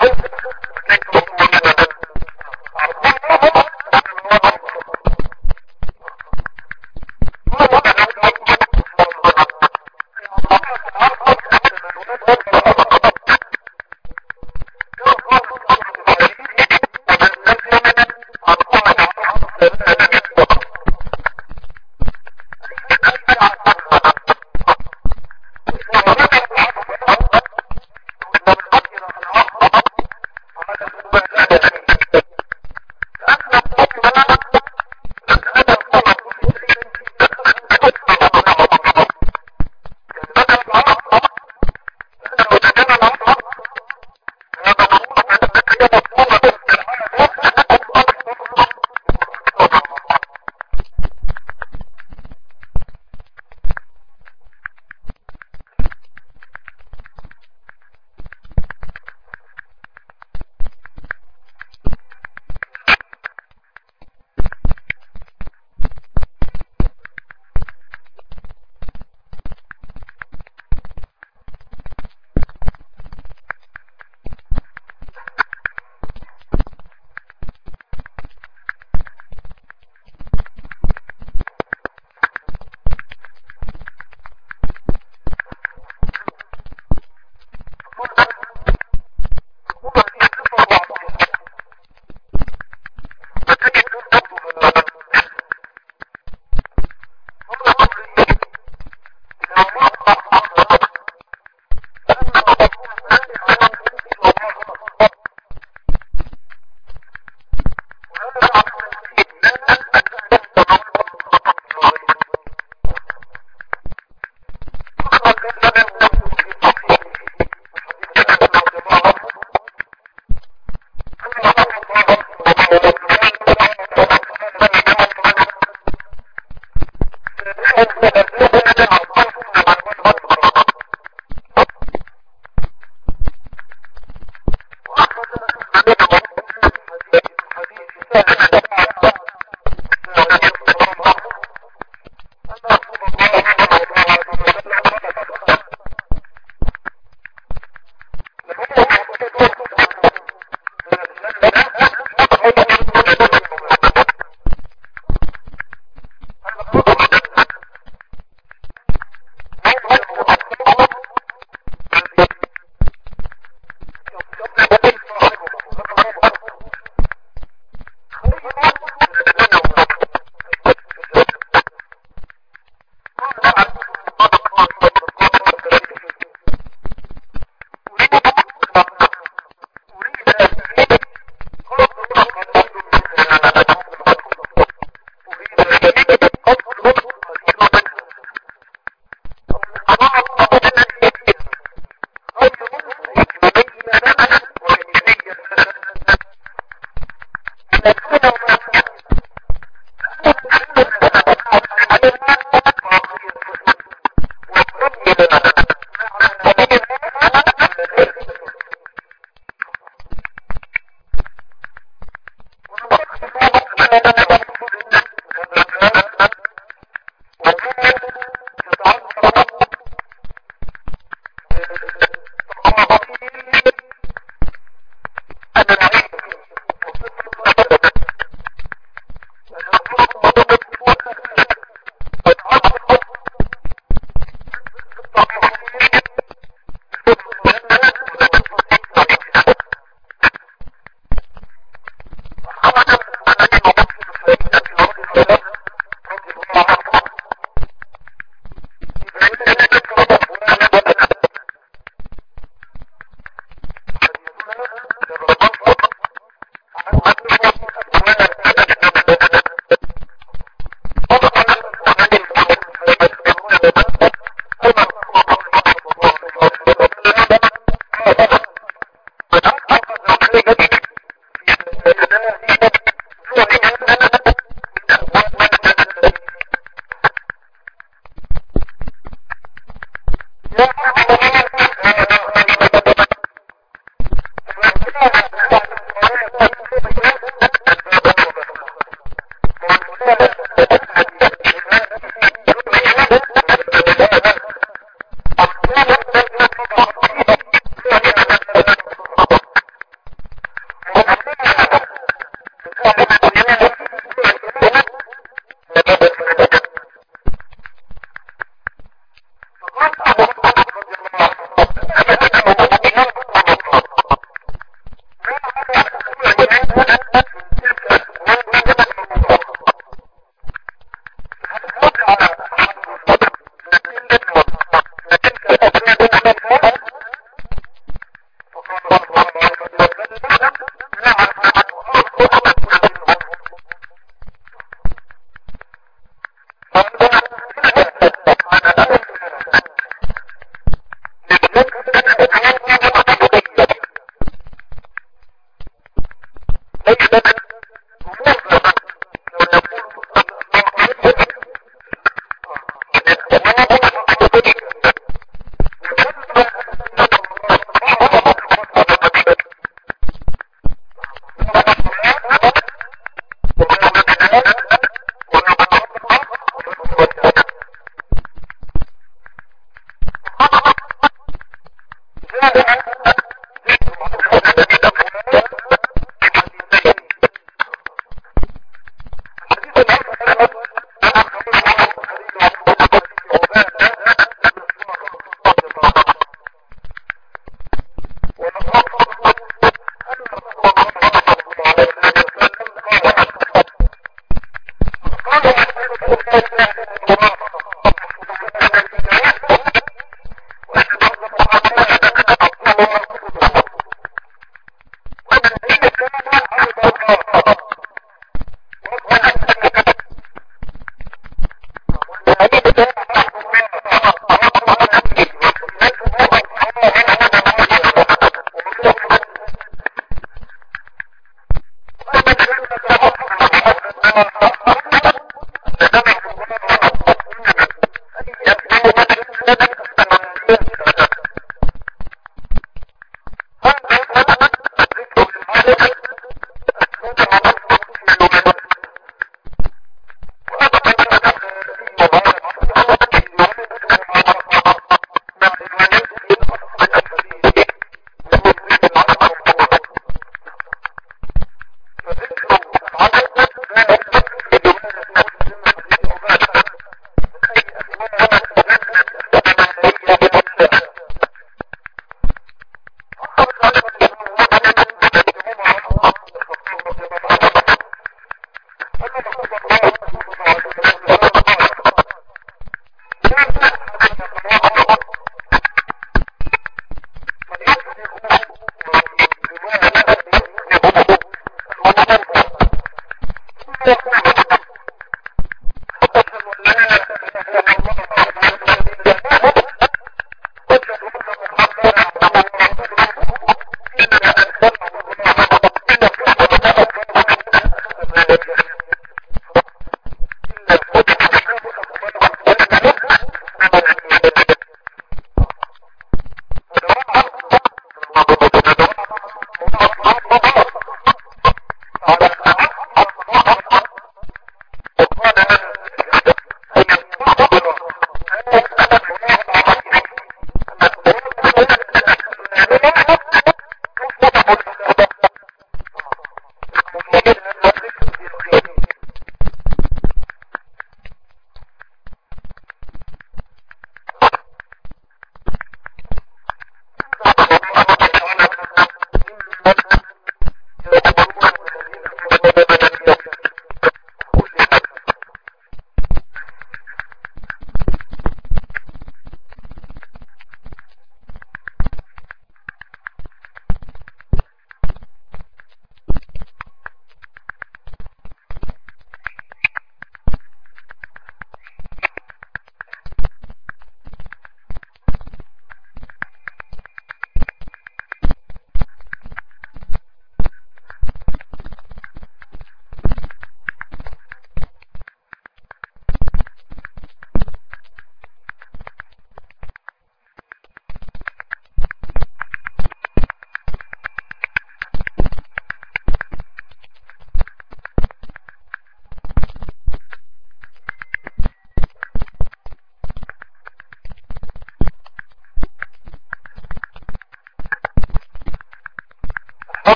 I hope that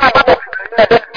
那把我手机带走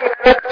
Thank you.